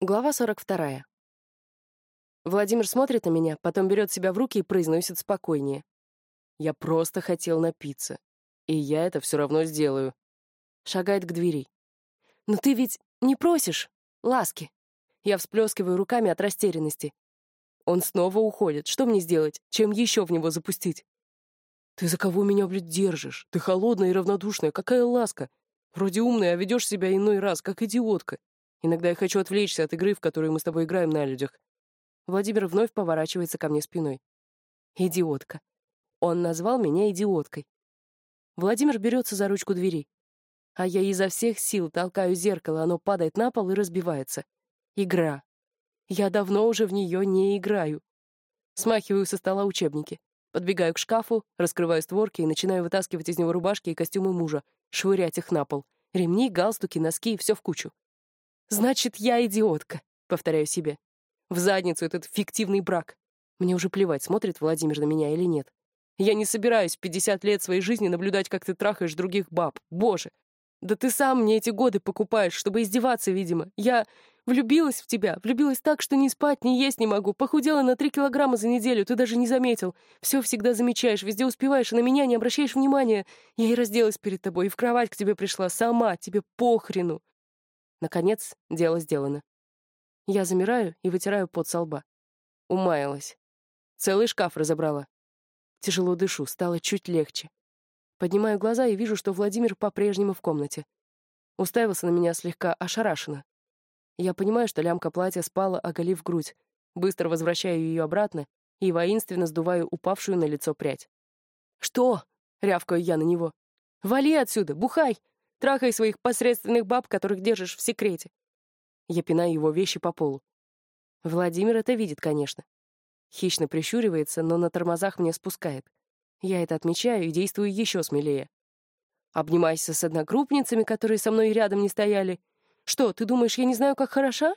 Глава 42. Владимир смотрит на меня, потом берет себя в руки и произносит спокойнее. «Я просто хотел напиться. И я это все равно сделаю». Шагает к двери. «Но ты ведь не просишь ласки?» Я всплескиваю руками от растерянности. Он снова уходит. Что мне сделать? Чем еще в него запустить? «Ты за кого меня, блядь, держишь? Ты холодная и равнодушная. Какая ласка? Вроде умная, а ведешь себя иной раз, как идиотка. Иногда я хочу отвлечься от игры, в которую мы с тобой играем на людях. Владимир вновь поворачивается ко мне спиной. Идиотка. Он назвал меня идиоткой. Владимир берется за ручку двери. А я изо всех сил толкаю зеркало, оно падает на пол и разбивается. Игра. Я давно уже в нее не играю. Смахиваю со стола учебники. Подбегаю к шкафу, раскрываю створки и начинаю вытаскивать из него рубашки и костюмы мужа, швырять их на пол. Ремни, галстуки, носки — все в кучу. Значит, я идиотка, повторяю себе. В задницу этот фиктивный брак. Мне уже плевать, смотрит Владимир на меня или нет. Я не собираюсь 50 лет своей жизни наблюдать, как ты трахаешь других баб. Боже, да ты сам мне эти годы покупаешь, чтобы издеваться, видимо. Я влюбилась в тебя, влюбилась так, что ни спать, ни есть не могу. Похудела на три килограмма за неделю, ты даже не заметил. Все всегда замечаешь, везде успеваешь, и на меня не обращаешь внимания. Я и разделась перед тобой, и в кровать к тебе пришла сама, тебе похрену. Наконец, дело сделано. Я замираю и вытираю пот со лба. Умаялась. Целый шкаф разобрала. Тяжело дышу, стало чуть легче. Поднимаю глаза и вижу, что Владимир по-прежнему в комнате. Уставился на меня слегка ошарашенно. Я понимаю, что лямка платья спала, оголив грудь. Быстро возвращаю ее обратно и воинственно сдуваю упавшую на лицо прядь. «Что?» — рявкаю я на него. «Вали отсюда, бухай! Трахай своих посредственных баб, которых держишь в секрете. Я пинаю его вещи по полу. Владимир это видит, конечно. Хищно прищуривается, но на тормозах мне спускает. Я это отмечаю и действую еще смелее. Обнимайся с одногруппницами, которые со мной рядом не стояли. Что, ты думаешь, я не знаю, как хороша?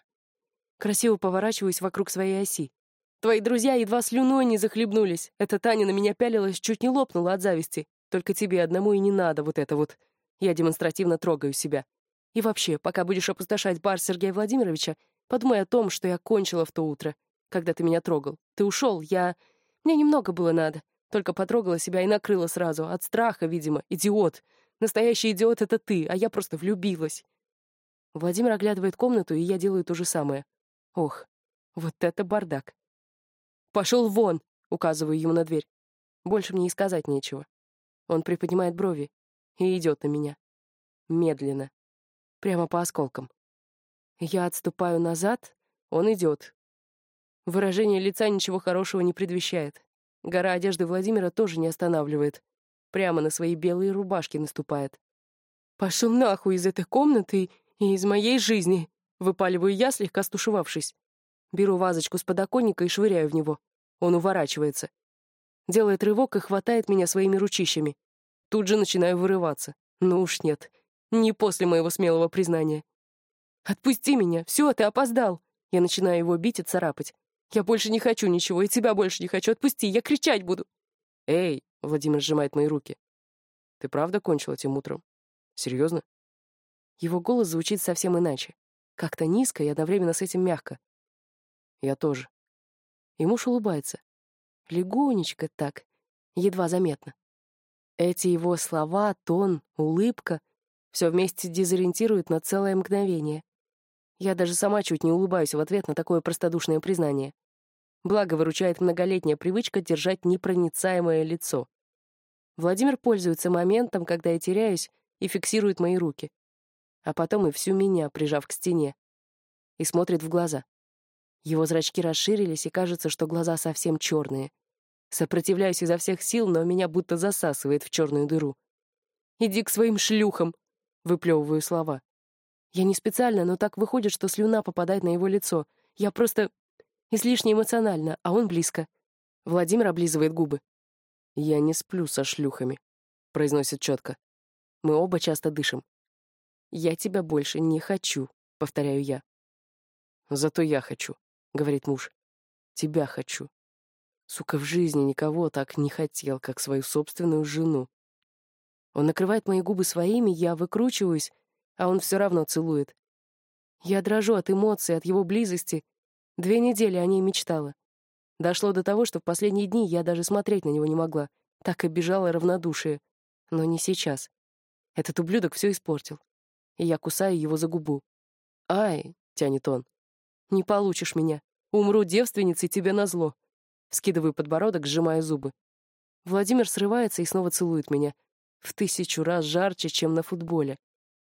Красиво поворачиваюсь вокруг своей оси. Твои друзья едва слюной не захлебнулись. Эта Таня на меня пялилась, чуть не лопнула от зависти. Только тебе одному и не надо вот это вот. Я демонстративно трогаю себя. И вообще, пока будешь опустошать бар Сергея Владимировича, подумай о том, что я кончила в то утро, когда ты меня трогал. Ты ушел, я... Мне немного было надо. Только потрогала себя и накрыла сразу. От страха, видимо. Идиот. Настоящий идиот — это ты, а я просто влюбилась. Владимир оглядывает комнату, и я делаю то же самое. Ох, вот это бардак. «Пошел вон!» — указываю ему на дверь. Больше мне и сказать нечего. Он приподнимает брови и идет на меня. Медленно. Прямо по осколкам. Я отступаю назад, он идет. Выражение лица ничего хорошего не предвещает. Гора одежды Владимира тоже не останавливает. Прямо на свои белые рубашки наступает. «Пошел нахуй из этой комнаты и из моей жизни!» Выпаливаю я, слегка стушевавшись. Беру вазочку с подоконника и швыряю в него. Он уворачивается. Делает рывок и хватает меня своими ручищами. Тут же начинаю вырываться. Ну уж нет. Не после моего смелого признания. «Отпусти меня! Все, ты опоздал!» Я начинаю его бить и царапать. «Я больше не хочу ничего, и тебя больше не хочу. Отпусти, я кричать буду!» «Эй!» — Владимир сжимает мои руки. «Ты правда кончил этим утром? Серьезно?» Его голос звучит совсем иначе. Как-то низко и одновременно с этим мягко. «Я тоже». И муж улыбается. Легонечко так, едва заметно. Эти его слова, тон, улыбка — все вместе дезориентируют на целое мгновение. Я даже сама чуть не улыбаюсь в ответ на такое простодушное признание. Благо выручает многолетняя привычка держать непроницаемое лицо. Владимир пользуется моментом, когда я теряюсь, и фиксирует мои руки. А потом и всю меня, прижав к стене. И смотрит в глаза. Его зрачки расширились, и кажется, что глаза совсем черные. Сопротивляюсь изо всех сил, но меня будто засасывает в черную дыру. «Иди к своим шлюхам!» — выплевываю слова. Я не специально, но так выходит, что слюна попадает на его лицо. Я просто излишне эмоционально, а он близко. Владимир облизывает губы. «Я не сплю со шлюхами», — произносит четко. Мы оба часто дышим. «Я тебя больше не хочу», — повторяю я. «Зато я хочу», — говорит муж. «Тебя хочу». Сука, в жизни никого так не хотел, как свою собственную жену. Он накрывает мои губы своими, я выкручиваюсь, а он все равно целует. Я дрожу от эмоций, от его близости. Две недели о ней мечтала. Дошло до того, что в последние дни я даже смотреть на него не могла. Так обижало равнодушие. Но не сейчас. Этот ублюдок все испортил. И я кусаю его за губу. «Ай!» — тянет он. «Не получишь меня. Умру девственницей тебе назло». Скидываю подбородок, сжимая зубы. Владимир срывается и снова целует меня. В тысячу раз жарче, чем на футболе.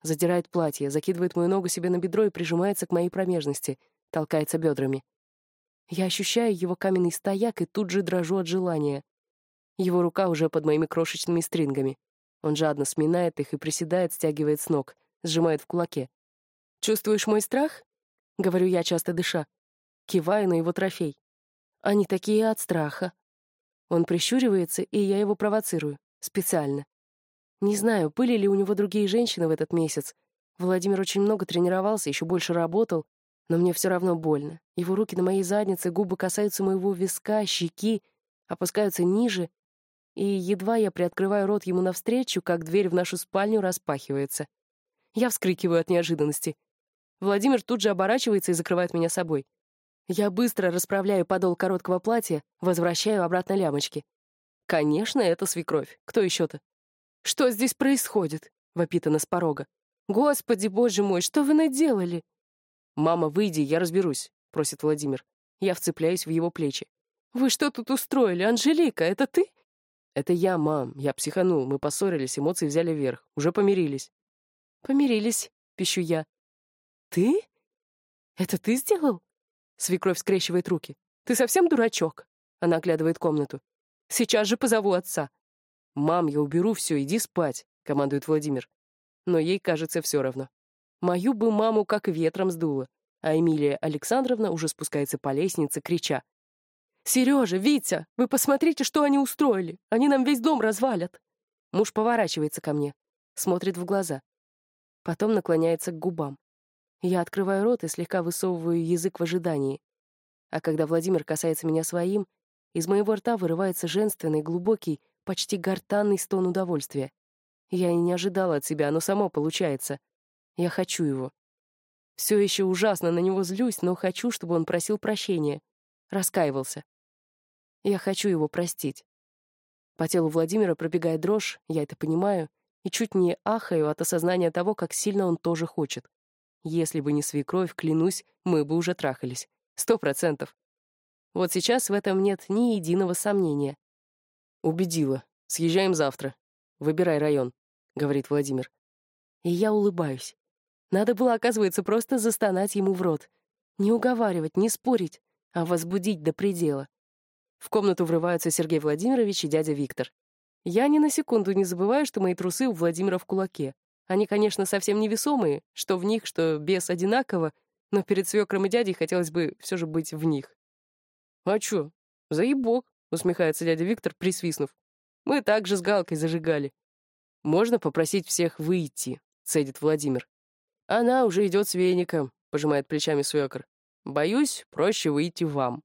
Задирает платье, закидывает мою ногу себе на бедро и прижимается к моей промежности, толкается бедрами. Я ощущаю его каменный стояк и тут же дрожу от желания. Его рука уже под моими крошечными стрингами. Он жадно сминает их и приседает, стягивает с ног, сжимает в кулаке. «Чувствуешь мой страх?» — говорю я, часто дыша. Киваю на его трофей. Они такие от страха. Он прищуривается, и я его провоцирую. Специально. Не знаю, были ли у него другие женщины в этот месяц. Владимир очень много тренировался, еще больше работал, но мне все равно больно. Его руки на моей заднице, губы касаются моего виска, щеки, опускаются ниже, и едва я приоткрываю рот ему навстречу, как дверь в нашу спальню распахивается. Я вскрикиваю от неожиданности. Владимир тут же оборачивается и закрывает меня собой. Я быстро расправляю подол короткого платья, возвращаю обратно лямочки. Конечно, это свекровь. Кто еще-то? «Что здесь происходит?» — вопит она с порога. «Господи, боже мой, что вы наделали?» «Мама, выйди, я разберусь», — просит Владимир. Я вцепляюсь в его плечи. «Вы что тут устроили? Анжелика, это ты?» «Это я, мам. Я психанул. Мы поссорились, эмоции взяли вверх. Уже помирились». «Помирились», — пищу я. «Ты? Это ты сделал?» Свекровь скрещивает руки. «Ты совсем дурачок?» Она оглядывает комнату. «Сейчас же позову отца». «Мам, я уберу все, иди спать», — командует Владимир. Но ей кажется все равно. Мою бы маму как ветром сдуло, а Эмилия Александровна уже спускается по лестнице, крича. «Сережа, Витя, вы посмотрите, что они устроили! Они нам весь дом развалят!» Муж поворачивается ко мне, смотрит в глаза. Потом наклоняется к губам. Я открываю рот и слегка высовываю язык в ожидании. А когда Владимир касается меня своим, из моего рта вырывается женственный, глубокий, почти гортанный стон удовольствия. Я и не ожидала от себя, но само получается. Я хочу его. Все еще ужасно на него злюсь, но хочу, чтобы он просил прощения. Раскаивался. Я хочу его простить. По телу Владимира пробегает дрожь, я это понимаю, и чуть не ахаю от осознания того, как сильно он тоже хочет. Если бы не свекровь, клянусь, мы бы уже трахались. Сто процентов. Вот сейчас в этом нет ни единого сомнения. «Убедила. Съезжаем завтра. Выбирай район», — говорит Владимир. И я улыбаюсь. Надо было, оказывается, просто застонать ему в рот. Не уговаривать, не спорить, а возбудить до предела. В комнату врываются Сергей Владимирович и дядя Виктор. Я ни на секунду не забываю, что мои трусы у Владимира в кулаке. Они, конечно, совсем невесомые, что в них, что без одинаково, но перед свекром и дядей хотелось бы все же быть в них. «А чё? Заебок», — усмехается дядя Виктор, присвистнув. «Мы также с Галкой зажигали». «Можно попросить всех выйти», — цедит Владимир. «Она уже идет с веником», — пожимает плечами свекр. «Боюсь, проще выйти вам».